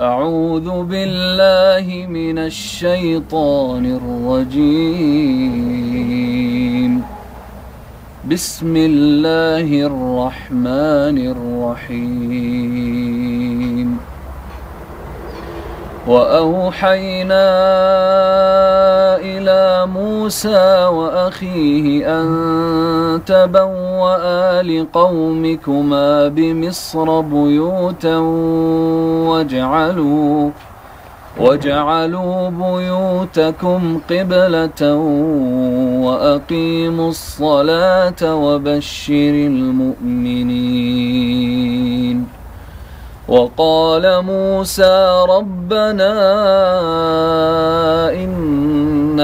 أعوذ بالله من الشيطان الرجيم. بسم الله الرحمن الرحيم. وأوحينا إلى موسى وأخيه أن تبوأ لقومكما بمصر بيوتا واجعلوا واجعلوا بيوتكم قبلة وأقيموا الصلاة وبشر المؤمنين. وقال موسى ربنا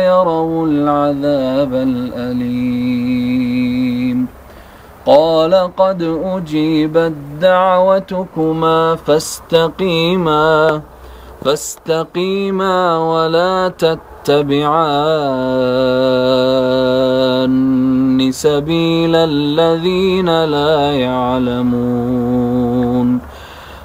يروا العذاب الأليم. قال قد أجيبت دعوتكما فاستقيما فاستقيما ولا تتبعان سبيل الذين لا يعلمون.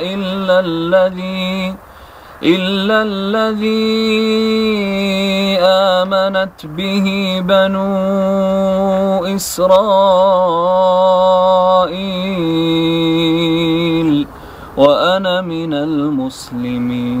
إلا الذي إلا الذي آمنت به بنو إسرائيل وأنا من المسلمين.